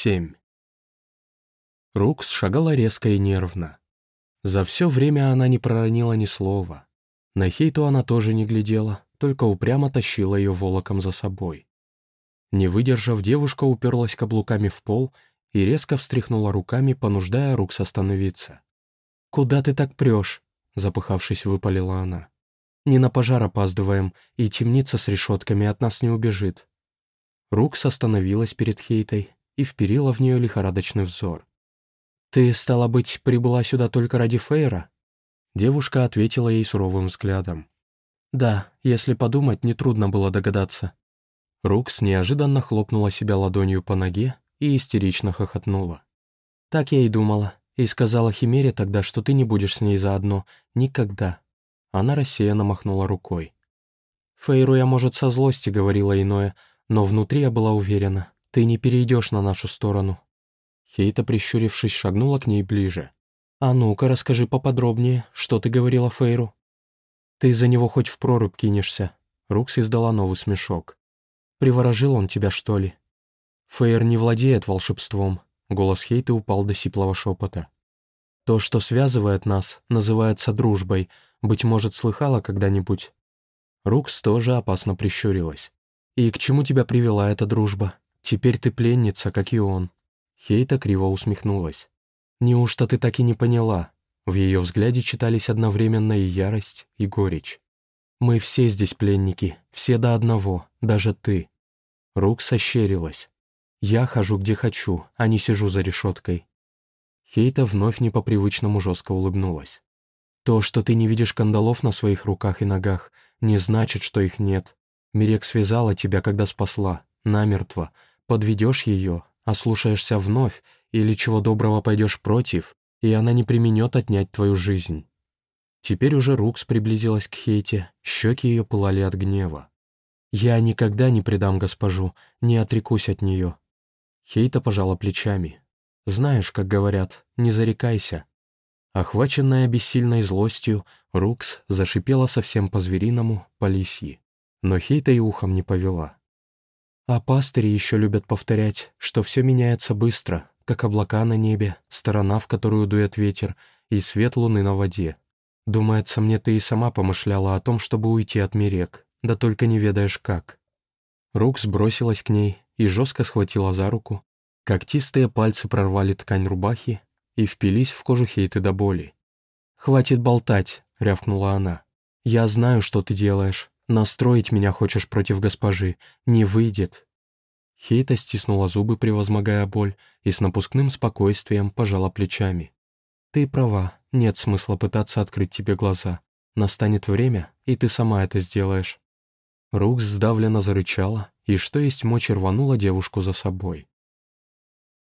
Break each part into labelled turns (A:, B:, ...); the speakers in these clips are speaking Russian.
A: 7. Рукс шагала резко и нервно. За все время она не проронила ни слова. На Хейту она тоже не глядела, только упрямо тащила ее волоком за собой. Не выдержав, девушка уперлась каблуками в пол и резко встряхнула руками, понуждая Рукс остановиться. «Куда ты так прешь?» — запыхавшись, выпалила она. «Не на пожар опаздываем, и темница с решетками от нас не убежит». Рукс остановилась перед Хейтой и вперила в нее лихорадочный взор. «Ты, стала быть, прибыла сюда только ради Фейра?» Девушка ответила ей суровым взглядом. «Да, если подумать, нетрудно было догадаться». Рукс неожиданно хлопнула себя ладонью по ноге и истерично хохотнула. «Так я и думала, и сказала Химере тогда, что ты не будешь с ней заодно. Никогда». Она рассеянно махнула рукой. «Фейру я, может, со злости говорила иное, но внутри я была уверена, ты не перейдешь на нашу сторону». Хейта, прищурившись, шагнула к ней ближе. «А ну-ка, расскажи поподробнее, что ты говорила Фейру?» «Ты за него хоть в прорубь кинешься?» Рукс издала новый смешок. «Приворожил он тебя, что ли?» «Фейр не владеет волшебством», — голос Хейты упал до сиплого шепота. «То, что связывает нас, называется дружбой. Быть может, слыхала когда-нибудь?» Рукс тоже опасно прищурилась. «И к чему тебя привела эта дружба? Теперь ты пленница, как и он». Хейта криво усмехнулась. «Неужто ты так и не поняла?» В ее взгляде читались одновременно и ярость, и горечь. «Мы все здесь пленники, все до одного, даже ты». Рук сощерилась. «Я хожу где хочу, а не сижу за решеткой». Хейта вновь не по-привычному жестко улыбнулась. «То, что ты не видишь кандалов на своих руках и ногах, не значит, что их нет. Мирек связала тебя, когда спасла, намертво. Подведешь ее, ослушаешься вновь, или чего доброго пойдешь против, и она не применет отнять твою жизнь». Теперь уже Рукс приблизилась к Хейте, щеки ее пылали от гнева. «Я никогда не предам госпожу, не отрекусь от нее». Хейта пожала плечами. «Знаешь, как говорят, не зарекайся». Охваченная бессильной злостью, Рукс зашипела совсем по-звериному, по лисьи. Но Хейта и ухом не повела. А пастыри еще любят повторять, что все меняется быстро, как облака на небе, сторона, в которую дует ветер, и свет луны на воде. Думается, мне ты и сама помышляла о том, чтобы уйти от Мирек, да только не ведаешь как». Рук сбросилась к ней и жестко схватила за руку. Когтистые пальцы прорвали ткань рубахи и впились в кожу Хейты до боли. «Хватит болтать», — рявкнула она. «Я знаю, что ты делаешь. Настроить меня хочешь против госпожи. Не выйдет. Хейта стиснула зубы, превозмогая боль, и с напускным спокойствием пожала плечами. «Ты права, нет смысла пытаться открыть тебе глаза. Настанет время, и ты сама это сделаешь». Рукс сдавленно зарычала, и что есть мочи рванула девушку за собой.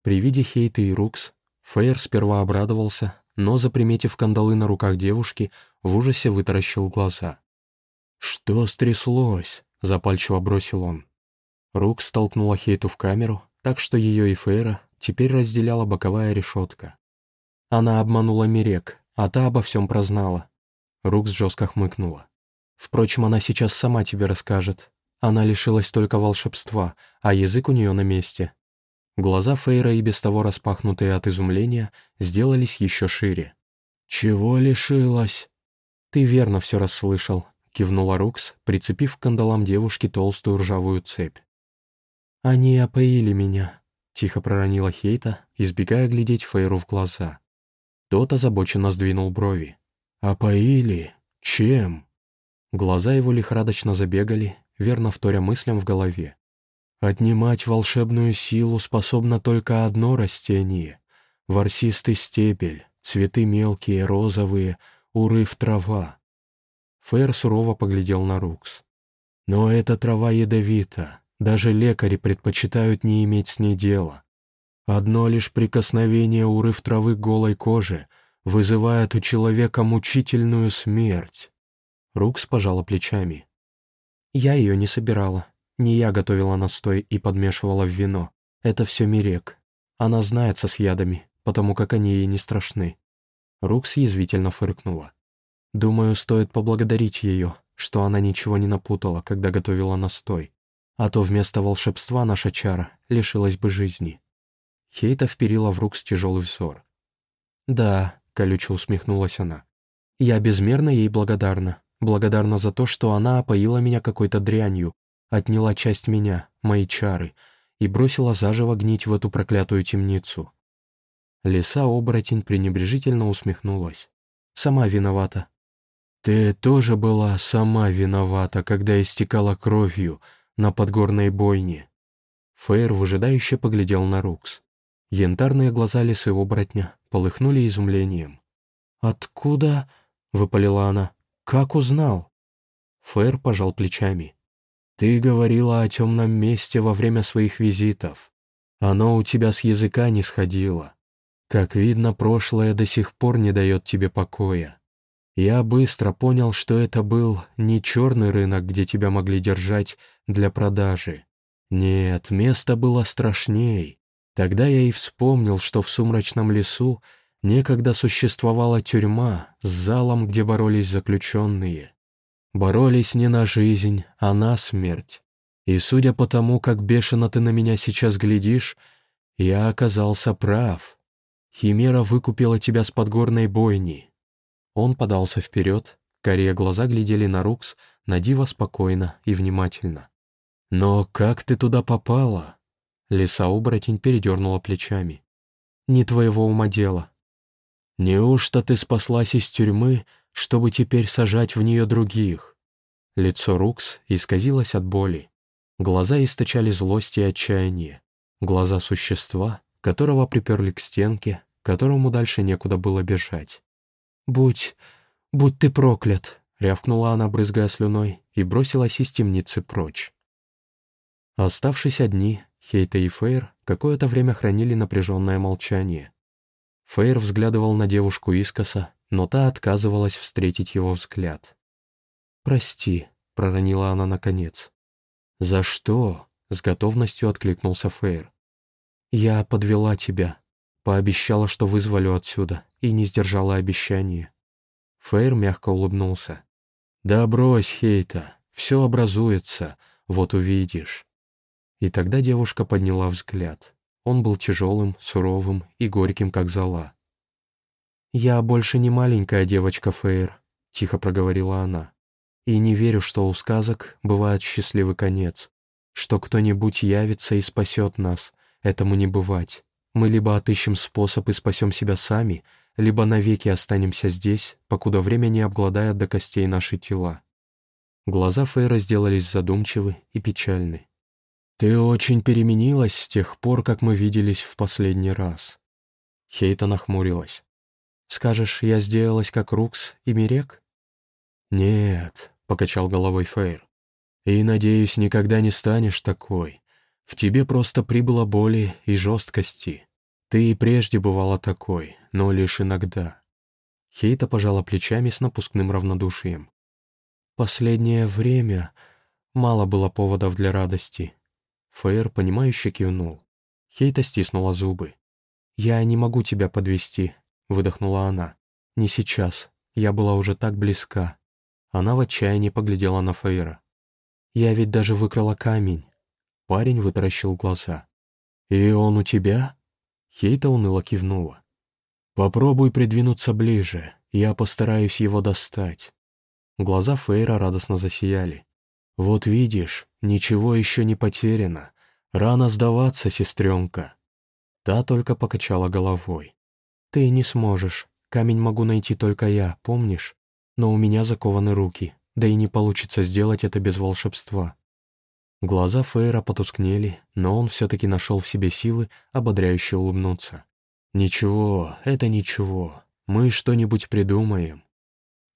A: При виде Хейты и Рукс, Фейер сперва обрадовался, но, заприметив кандалы на руках девушки, в ужасе вытаращил глаза. «Что стряслось?» — запальчиво бросил он. Рук столкнула Хейту в камеру, так что ее и Фейра теперь разделяла боковая решетка. Она обманула Мирек, а та обо всем прознала. Рук жестко хмыкнула. Впрочем, она сейчас сама тебе расскажет. Она лишилась только волшебства, а язык у нее на месте. Глаза Фейра, и без того распахнутые от изумления, сделались еще шире. «Чего лишилась?» «Ты верно все расслышал», — кивнула Рукс, прицепив к кандалам девушки толстую ржавую цепь. «Они опоили меня», — тихо проронила Хейта, избегая глядеть Фейру в глаза. Тот озабоченно сдвинул брови. «Опоили? Чем?» Глаза его лихорадочно забегали, верно вторя мыслям в голове. «Отнимать волшебную силу способно только одно растение — ворсистый стебель, цветы мелкие, розовые, урыв трава». Фейр сурово поглядел на Рукс. «Но эта трава ядовита, даже лекари предпочитают не иметь с ней дела. Одно лишь прикосновение урыв травы голой кожи вызывает у человека мучительную смерть. Рукс пожала плечами. Я ее не собирала. Не я готовила настой и подмешивала в вино. Это все Мирек. Она знается с ядами, потому как они ей не страшны. Рукс язвительно фыркнула. Думаю, стоит поблагодарить ее, что она ничего не напутала, когда готовила настой а то вместо волшебства наша чара лишилась бы жизни. Хейта вперила в Рукс тяжелый взор. «Да», — колюче усмехнулась она, — «я безмерно ей благодарна. Благодарна за то, что она опоила меня какой-то дрянью, отняла часть меня, мои чары, и бросила заживо гнить в эту проклятую темницу». Лиса-оборотень пренебрежительно усмехнулась. «Сама виновата». «Ты тоже была сама виновата, когда истекала кровью на подгорной бойне». Фейр выжидающе поглядел на Рукс. Янтарные глаза лисы-оборотня полыхнули изумлением. «Откуда?» — выпалила она. «Как узнал?» Фэр пожал плечами. «Ты говорила о темном месте во время своих визитов. Оно у тебя с языка не сходило. Как видно, прошлое до сих пор не дает тебе покоя. Я быстро понял, что это был не черный рынок, где тебя могли держать для продажи. Нет, место было страшней. Тогда я и вспомнил, что в сумрачном лесу некогда существовала тюрьма с залом, где боролись заключенные. Боролись не на жизнь, а на смерть. И судя по тому, как бешено ты на меня сейчас глядишь, я оказался прав. Химера выкупила тебя с подгорной бойни. Он подался вперед, корее глаза глядели на Рукс, на диво спокойно и внимательно. «Но как ты туда попала?» Лиса-оборотень передернула плечами. «Не твоего ума дело. Неужто ты спаслась из тюрьмы, чтобы теперь сажать в нее других?» Лицо Рукс исказилось от боли. Глаза источали злость и отчаяние. Глаза существа, которого приперли к стенке, которому дальше некуда было бежать. «Будь... будь ты проклят!» — рявкнула она, брызгая слюной, и бросилась из темницы прочь. Оставшись одни, Хейта и Фейр какое-то время хранили напряженное молчание. Фейр взглядывал на девушку искоса, но та отказывалась встретить его взгляд. «Прости», — проронила она наконец. «За что?» — с готовностью откликнулся Фейр. «Я подвела тебя», Пообещала, что вызволю отсюда, и не сдержала обещания. Фейр мягко улыбнулся. «Да брось, Хейта, все образуется, вот увидишь». И тогда девушка подняла взгляд. Он был тяжелым, суровым и горьким, как зола. «Я больше не маленькая девочка, Фейр», — тихо проговорила она. «И не верю, что у сказок бывает счастливый конец, что кто-нибудь явится и спасет нас, этому не бывать. Мы либо отыщем способ и спасем себя сами, либо навеки останемся здесь, покуда время не обгладает до костей наши тела. Глаза Фейра сделались задумчивы и печальны. «Ты очень переменилась с тех пор, как мы виделись в последний раз». Хейта нахмурилась. «Скажешь, я сделалась как Рукс и Мирек?» «Нет», — покачал головой Фейр. «И, надеюсь, никогда не станешь такой. В тебе просто прибыло боли и жесткости. Ты и прежде бывала такой, но лишь иногда. Хейта пожала плечами с напускным равнодушием. Последнее время мало было поводов для радости. Фейр, понимающе кивнул. Хейта стиснула зубы. «Я не могу тебя подвести, выдохнула она. «Не сейчас. Я была уже так близка». Она в отчаянии поглядела на Фейра. «Я ведь даже выкрала камень». Парень вытаращил глаза. «И он у тебя?» Хейта уныло кивнула. «Попробуй придвинуться ближе, я постараюсь его достать». Глаза Фейра радостно засияли. «Вот видишь, ничего еще не потеряно. Рано сдаваться, сестренка». Та только покачала головой. «Ты не сможешь. Камень могу найти только я, помнишь? Но у меня закованы руки, да и не получится сделать это без волшебства. Глаза Фейра потускнели, но он все-таки нашел в себе силы ободряюще улыбнуться. «Ничего, это ничего. Мы что-нибудь придумаем».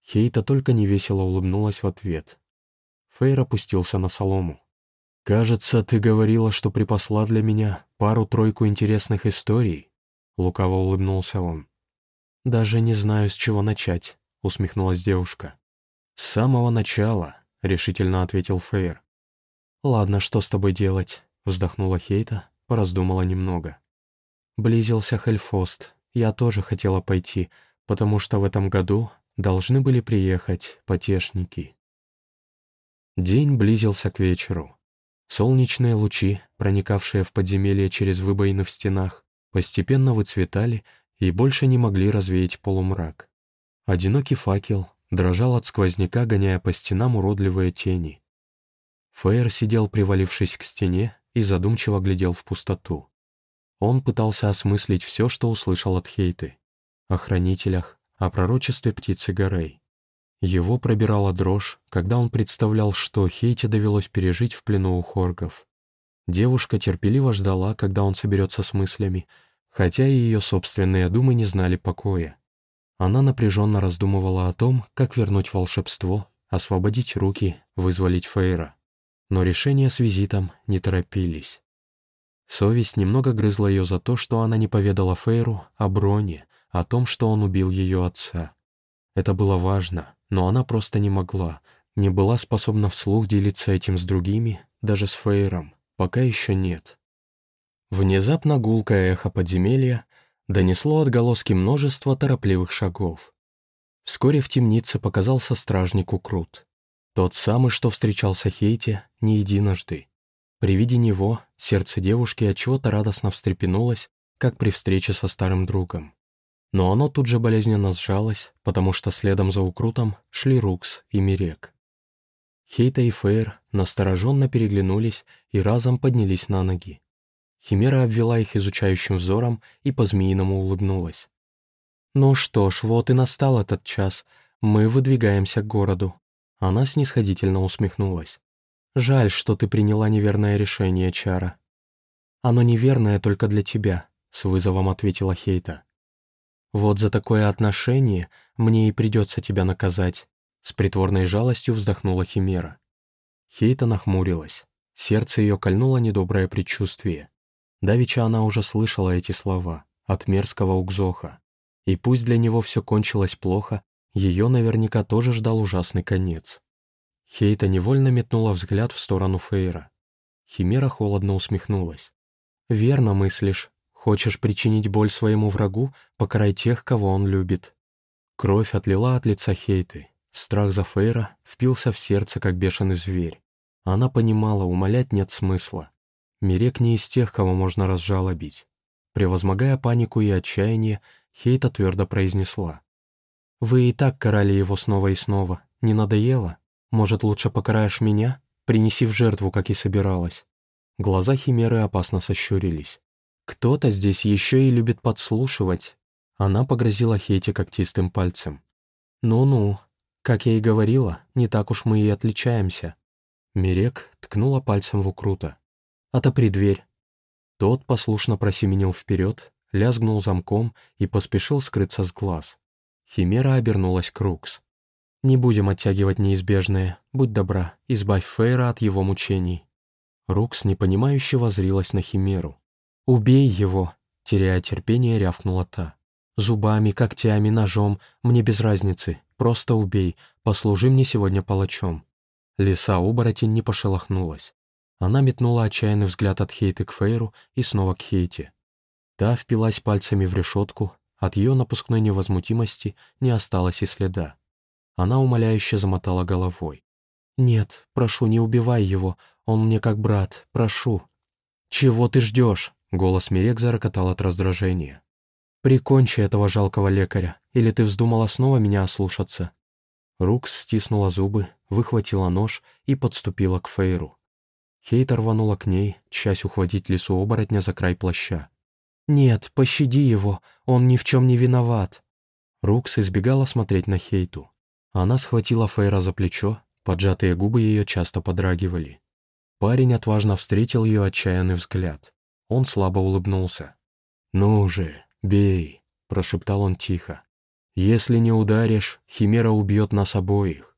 A: Хейта только невесело улыбнулась в ответ. Фейр опустился на солому. «Кажется, ты говорила, что припасла для меня пару-тройку интересных историй», — лукаво улыбнулся он. «Даже не знаю, с чего начать», — усмехнулась девушка. «С самого начала», — решительно ответил Фейр. «Ладно, что с тобой делать?» — вздохнула Хейта, пораздумала немного. Близился Хельфост. Я тоже хотела пойти, потому что в этом году должны были приехать потешники. День близился к вечеру. Солнечные лучи, проникавшие в подземелье через выбоины в стенах, постепенно выцветали и больше не могли развеять полумрак. Одинокий факел дрожал от сквозняка, гоняя по стенам уродливые тени. Фейер сидел, привалившись к стене, и задумчиво глядел в пустоту. Он пытался осмыслить все, что услышал от Хейты. О хранителях, о пророчестве птицы Горей. Его пробирала дрожь, когда он представлял, что Хейте довелось пережить в плену у хоргов. Девушка терпеливо ждала, когда он соберется с мыслями, хотя и ее собственные думы не знали покоя. Она напряженно раздумывала о том, как вернуть волшебство, освободить руки, вызволить Фейра. Но решения с визитом не торопились. Совесть немного грызла ее за то, что она не поведала Фейру о Броне, о том, что он убил ее отца. Это было важно, но она просто не могла, не была способна вслух делиться этим с другими, даже с Фейром, пока еще нет. Внезапно гулкое эхо подземелья донесло отголоски множества торопливых шагов. Вскоре в темнице показался стражник Укрут. Тот самый, что встречался Хейте не единожды. При виде него сердце девушки от чего-то радостно встрепенулось, как при встрече со старым другом. Но оно тут же болезненно сжалось, потому что следом за укрутом шли Рукс и Мирек. Хейта и Фейр настороженно переглянулись и разом поднялись на ноги. Химера обвела их изучающим взором и по-змеиному улыбнулась. «Ну что ж, вот и настал этот час. Мы выдвигаемся к городу». Она снисходительно усмехнулась. «Жаль, что ты приняла неверное решение, Чара». «Оно неверное только для тебя», — с вызовом ответила Хейта. «Вот за такое отношение мне и придется тебя наказать», с притворной жалостью вздохнула Химера. Хейта нахмурилась. Сердце ее кольнуло недоброе предчувствие. Давича она уже слышала эти слова от мерзкого Угзоха. И пусть для него все кончилось плохо, ее наверняка тоже ждал ужасный конец. Хейта невольно метнула взгляд в сторону Фейра. Химера холодно усмехнулась. «Верно мыслишь. Хочешь причинить боль своему врагу, покарай тех, кого он любит». Кровь отлила от лица Хейты. Страх за Фейра впился в сердце, как бешеный зверь. Она понимала, умолять нет смысла. Мирек не из тех, кого можно разжалобить. Превозмогая панику и отчаяние, Хейта твердо произнесла. «Вы и так карали его снова и снова. Не надоело? Может, лучше покараешь меня? Принеси в жертву, как и собиралась». Глаза Химеры опасно сощурились. Кто-то здесь еще и любит подслушивать. Она погрозила Хейте когтистым пальцем. «Ну-ну, как я и говорила, не так уж мы и отличаемся». Мирек ткнула пальцем в укрута. «Отопри дверь». Тот послушно просеменил вперед, лязгнул замком и поспешил скрыться с глаз. Химера обернулась к Рукс. «Не будем оттягивать неизбежное. Будь добра, избавь Фейра от его мучений». Рукс непонимающе возрилась на Химеру. «Убей его!» — теряя терпение, рявкнула та. «Зубами, когтями, ножом, мне без разницы. Просто убей, послужи мне сегодня палачом». Лиса-оборотень не пошелохнулась. Она метнула отчаянный взгляд от Хейты к Фейру и снова к Хейте. Та впилась пальцами в решетку, от ее напускной невозмутимости не осталось и следа. Она умоляюще замотала головой. «Нет, прошу, не убивай его, он мне как брат, прошу». «Чего ты ждешь?» Голос Мирек зарокотал от раздражения. «Прикончи этого жалкого лекаря, или ты вздумала снова меня ослушаться?» Рукс стиснула зубы, выхватила нож и подступила к Фейру. Хейт рванула к ней, часть ухватить лесу оборотня за край плаща. «Нет, пощади его, он ни в чем не виноват!» Рукс избегала смотреть на Хейту. Она схватила Фейра за плечо, поджатые губы ее часто подрагивали. Парень отважно встретил ее отчаянный взгляд. Он слабо улыбнулся. «Ну же, бей!» — прошептал он тихо. «Если не ударишь, Химера убьет нас обоих».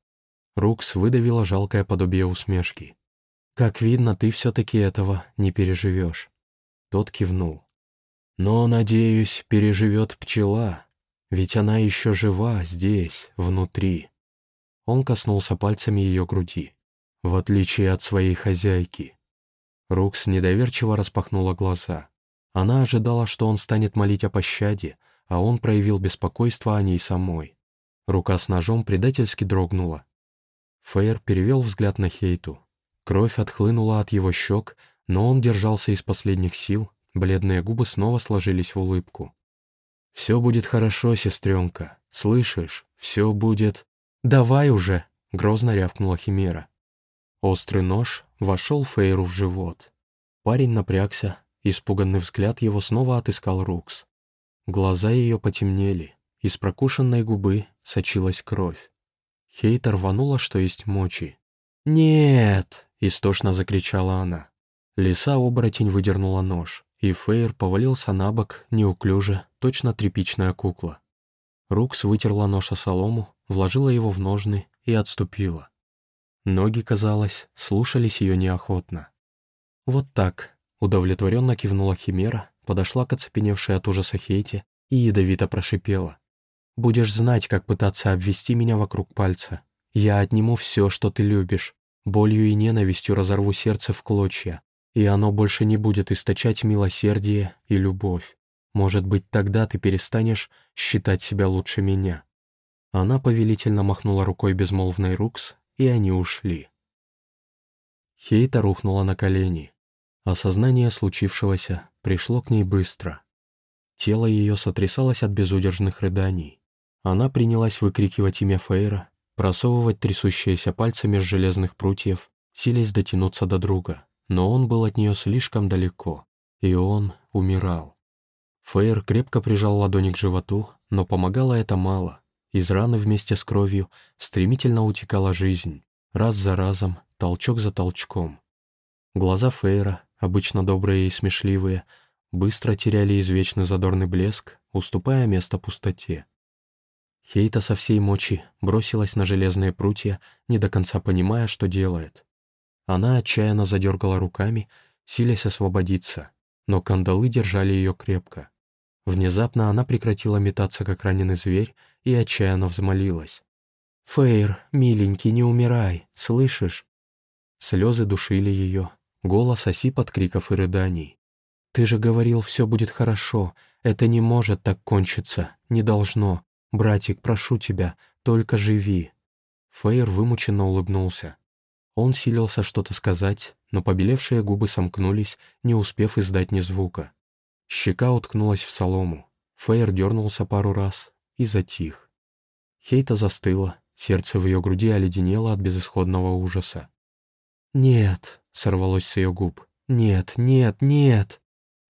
A: Рукс выдавила жалкое подобие усмешки. «Как видно, ты все-таки этого не переживешь». Тот кивнул. «Но, надеюсь, переживет пчела, ведь она еще жива здесь, внутри». Он коснулся пальцами ее груди. «В отличие от своей хозяйки, Рукс недоверчиво распахнула глаза. Она ожидала, что он станет молить о пощаде, а он проявил беспокойство о ней самой. Рука с ножом предательски дрогнула. Фейер перевел взгляд на Хейту. Кровь отхлынула от его щек, но он держался из последних сил, Бледные губы снова сложились в улыбку. «Все будет хорошо, сестренка. Слышишь? Все будет...» «Давай уже!» — грозно рявкнула Химера. Острый нож вошел Фейру в живот. Парень напрягся, испуганный взгляд его снова отыскал Рукс. Глаза ее потемнели, из прокушенной губы сочилась кровь. Хейта рванула, что есть мочи. «Нет!» — истошно закричала она. Лиса-оборотень выдернула нож, и Фейр повалился на бок, неуклюже, точно тряпичная кукла. Рукс вытерла нож о солому, вложила его в ножны и отступила. Ноги, казалось, слушались ее неохотно. «Вот так», — удовлетворенно кивнула Химера, подошла к оцепеневшей от ужаса Хейте и ядовито прошипела. «Будешь знать, как пытаться обвести меня вокруг пальца. Я отниму все, что ты любишь. Болью и ненавистью разорву сердце в клочья, и оно больше не будет источать милосердие и любовь. Может быть, тогда ты перестанешь считать себя лучше меня». Она повелительно махнула рукой безмолвной Рукс, и они ушли. Хейта рухнула на колени. Осознание случившегося пришло к ней быстро. Тело ее сотрясалось от безудержных рыданий. Она принялась выкрикивать имя Фейра, просовывать трясущиеся пальцы меж железных прутьев, силясь дотянуться до друга, но он был от нее слишком далеко, и он умирал. Фейр крепко прижал ладони к животу, но помогало это мало. Из раны вместе с кровью стремительно утекала жизнь, раз за разом, толчок за толчком. Глаза Фейра, обычно добрые и смешливые, быстро теряли извечный задорный блеск, уступая место пустоте. Хейта со всей мочи бросилась на железные прутья, не до конца понимая, что делает. Она отчаянно задергала руками, силясь освободиться, но кандалы держали ее крепко. Внезапно она прекратила метаться, как раненый зверь, и отчаянно взмолилась. «Фейр, миленький, не умирай, слышишь?» Слезы душили ее, голос осип от криков и рыданий. «Ты же говорил, все будет хорошо, это не может так кончиться, не должно. Братик, прошу тебя, только живи». Фейр вымученно улыбнулся. Он силился что-то сказать, но побелевшие губы сомкнулись, не успев издать ни звука. Щека уткнулась в солому. Фейер дернулся пару раз и затих. Хейта застыла, сердце в ее груди оледенело от безысходного ужаса. «Нет», — сорвалось с ее губ, — «нет, нет, нет».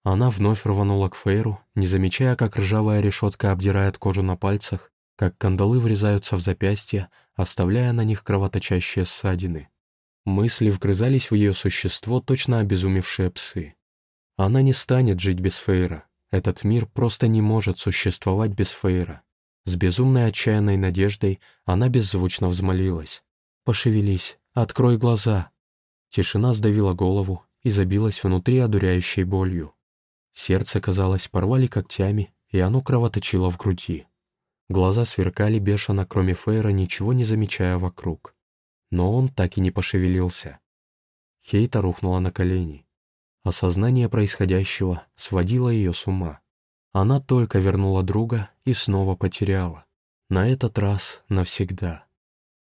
A: Она вновь рванула к Фейру, не замечая, как ржавая решетка обдирает кожу на пальцах, как кандалы врезаются в запястья, оставляя на них кровоточащие ссадины. Мысли вгрызались в ее существо, точно обезумевшие псы. Она не станет жить без Фейра. Этот мир просто не может существовать без Фейра. С безумной отчаянной надеждой она беззвучно взмолилась. «Пошевелись, открой глаза!» Тишина сдавила голову и забилась внутри одуряющей болью. Сердце, казалось, порвали когтями, и оно кровоточило в груди. Глаза сверкали бешено, кроме Фейра, ничего не замечая вокруг. Но он так и не пошевелился. Хейта рухнула на колени. Осознание происходящего сводило ее с ума. Она только вернула друга и снова потеряла. На этот раз навсегда.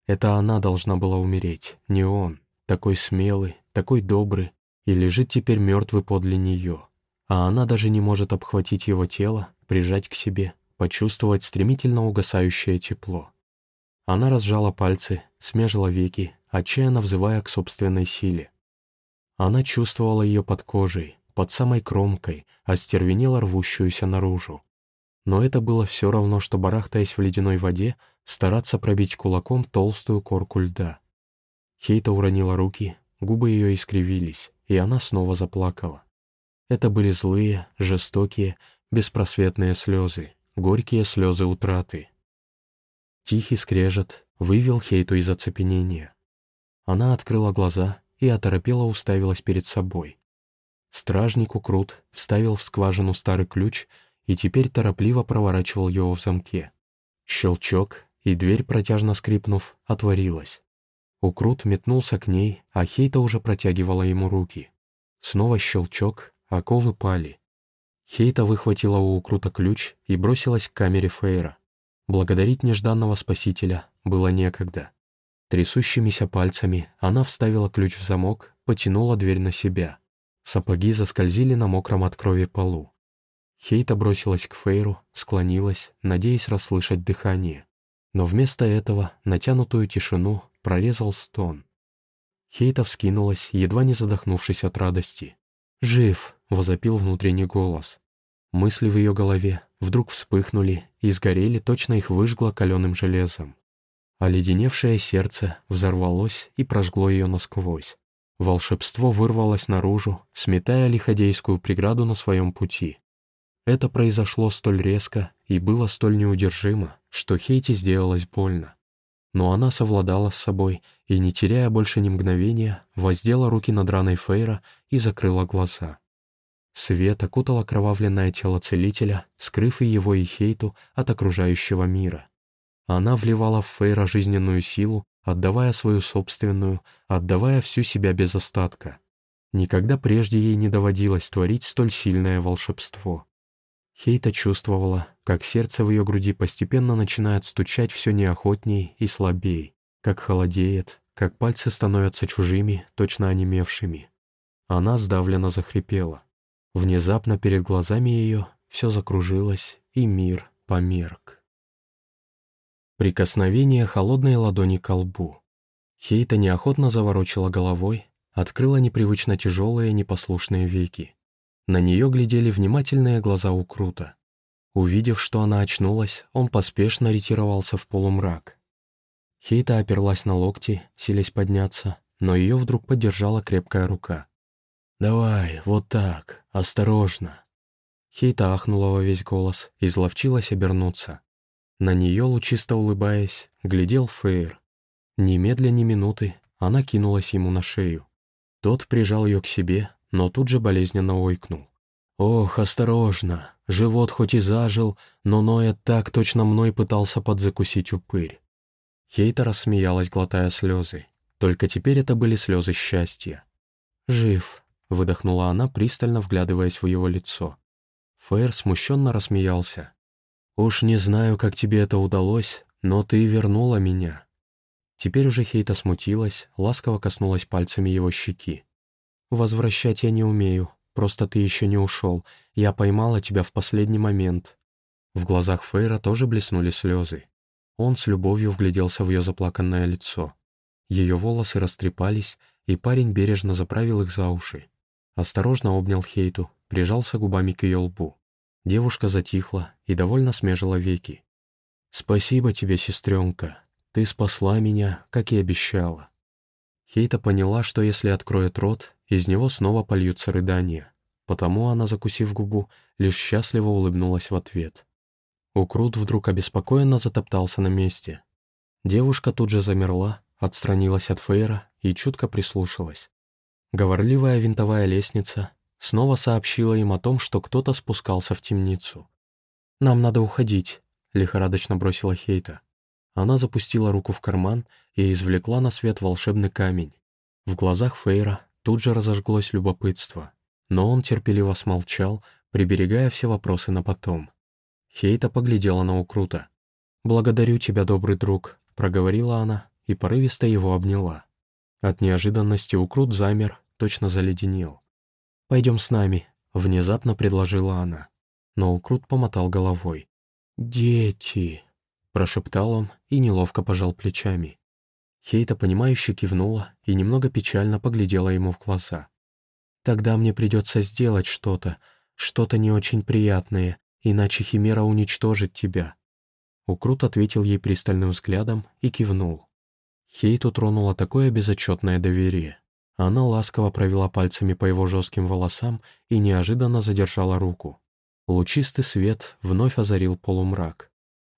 A: Это она должна была умереть, не он, такой смелый, такой добрый, и лежит теперь мертвый подле нее. А она даже не может обхватить его тело, прижать к себе, почувствовать стремительно угасающее тепло. Она разжала пальцы, смежила веки, отчаянно взывая к собственной силе. Она чувствовала ее под кожей, под самой кромкой, остервенела рвущуюся наружу. Но это было все равно, что, барахтаясь в ледяной воде, стараться пробить кулаком толстую корку льда. Хейта уронила руки, губы ее искривились, и она снова заплакала. Это были злые, жестокие, беспросветные слезы, горькие слезы утраты. Тихий скрежет вывел Хейту из оцепенения. Она открыла глаза и оторопела уставилась перед собой. Стражник Укрут вставил в скважину старый ключ и теперь торопливо проворачивал его в замке. Щелчок, и дверь, протяжно скрипнув, отворилась. Укрут метнулся к ней, а Хейта уже протягивала ему руки. Снова щелчок, оковы пали. Хейта выхватила у Укрута ключ и бросилась к камере Фейра. Благодарить нежданного спасителя было некогда. Трясущимися пальцами она вставила ключ в замок, потянула дверь на себя. Сапоги заскользили на мокром от крови полу. Хейта бросилась к Фейру, склонилась, надеясь расслышать дыхание. Но вместо этого натянутую тишину прорезал стон. Хейта вскинулась, едва не задохнувшись от радости. «Жив!» — возопил внутренний голос. Мысли в ее голове вдруг вспыхнули и сгорели, точно их выжгло каленым железом. Оледеневшее сердце взорвалось и прожгло ее насквозь. Волшебство вырвалось наружу, сметая лиходейскую преграду на своем пути. Это произошло столь резко и было столь неудержимо, что Хейти сделалось больно. Но она совладала с собой и, не теряя больше ни мгновения, воздела руки над раной Фейра и закрыла глаза. Свет окутал окровавленное тело целителя, скрыв и его, и Хейту от окружающего мира. Она вливала в Фейра жизненную силу, отдавая свою собственную, отдавая всю себя без остатка. Никогда прежде ей не доводилось творить столь сильное волшебство. Хейта чувствовала, как сердце в ее груди постепенно начинает стучать все неохотней и слабей, как холодеет, как пальцы становятся чужими, точно онемевшими. Она сдавленно захрипела. Внезапно перед глазами ее все закружилось, и мир померк. Прикосновение холодной ладони к лбу. Хейта неохотно заворочила головой, открыла непривычно тяжелые непослушные веки. На нее глядели внимательные глаза у Крута. Увидев, что она очнулась, он поспешно ретировался в полумрак. Хейта оперлась на локти, силясь подняться, но ее вдруг поддержала крепкая рука. «Давай, вот так, осторожно». Хейта ахнула во весь голос, и изловчилась обернуться. На нее, лучисто улыбаясь, глядел Фейр. Немедля ни минуты она кинулась ему на шею. Тот прижал ее к себе, но тут же болезненно ойкнул. «Ох, осторожно! Живот хоть и зажил, но Ноя так точно мной пытался подзакусить упырь». Хейта рассмеялась, глотая слезы. Только теперь это были слезы счастья. «Жив», — выдохнула она, пристально вглядываясь в его лицо. Фейр смущенно рассмеялся. «Уж не знаю, как тебе это удалось, но ты вернула меня». Теперь уже Хейта смутилась, ласково коснулась пальцами его щеки. «Возвращать я не умею, просто ты еще не ушел. Я поймала тебя в последний момент». В глазах Фейра тоже блеснули слезы. Он с любовью вгляделся в ее заплаканное лицо. Ее волосы растрепались, и парень бережно заправил их за уши. Осторожно обнял Хейту, прижался губами к ее лбу. Девушка затихла и довольно смежила веки. «Спасибо тебе, сестренка. Ты спасла меня, как и обещала». Хейта поняла, что если откроет рот, из него снова польются рыдания. Потому она, закусив губу, лишь счастливо улыбнулась в ответ. Укрут вдруг обеспокоенно затоптался на месте. Девушка тут же замерла, отстранилась от Фейра и чутко прислушалась. Говорливая винтовая лестница снова сообщила им о том, что кто-то спускался в темницу. «Нам надо уходить», — лихорадочно бросила Хейта. Она запустила руку в карман и извлекла на свет волшебный камень. В глазах Фейра тут же разожглось любопытство, но он терпеливо смолчал, приберегая все вопросы на потом. Хейта поглядела на Укрута. «Благодарю тебя, добрый друг», — проговорила она и порывисто его обняла. От неожиданности Укрут замер, точно заледенел. «Пойдем с нами», — внезапно предложила она. Но Укрут помотал головой. «Дети», — прошептал он и неловко пожал плечами. Хейта, понимающе кивнула и немного печально поглядела ему в глаза. «Тогда мне придется сделать что-то, что-то не очень приятное, иначе Химера уничтожит тебя». Укрут ответил ей пристальным взглядом и кивнул. Хейту тронуло такое безотчетное доверие. Она ласково провела пальцами по его жестким волосам и неожиданно задержала руку. Лучистый свет вновь озарил полумрак.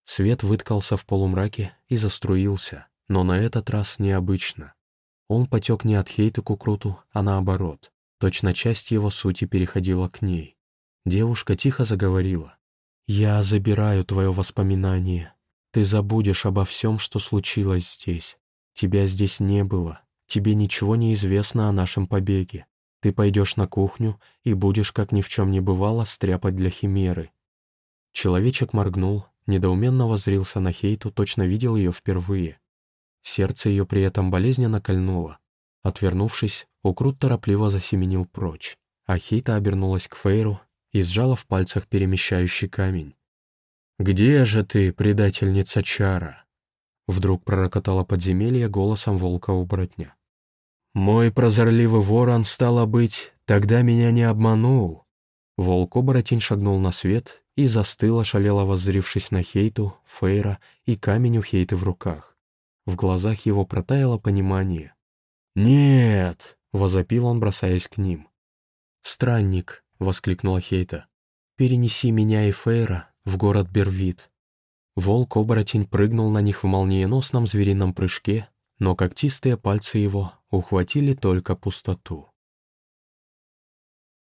A: Свет выткался в полумраке и заструился, но на этот раз необычно. Он потек не от Хейты к Укруту, а наоборот. Точно часть его сути переходила к ней. Девушка тихо заговорила. «Я забираю твое воспоминание. Ты забудешь обо всем, что случилось здесь. Тебя здесь не было. Тебе ничего не известно о нашем побеге. Ты пойдешь на кухню и будешь, как ни в чем не бывало, стряпать для химеры». Человечек моргнул, недоуменно возрился на Хейту, точно видел ее впервые. Сердце ее при этом болезненно кольнуло. Отвернувшись, Укрут торопливо засеменил прочь а Хейта обернулась к Фейру и сжала в пальцах перемещающий камень. «Где же ты, предательница Чара?» Вдруг пророкотало подземелье голосом волка-оборотня. «Мой прозорливый ворон, стало быть, тогда меня не обманул». Волк-оборотень шагнул на свет и застыл, ошалело воззрившись на Хейту, Фейра и камень у Хейты в руках. В глазах его протаяло понимание. «Нет!» — возопил он, бросаясь к ним. «Странник!» — воскликнула Хейта. «Перенеси меня и Фейра в город Бервит». Волк-оборотень прыгнул на них в молниеносном зверином прыжке, но когтистые пальцы его ухватили только пустоту.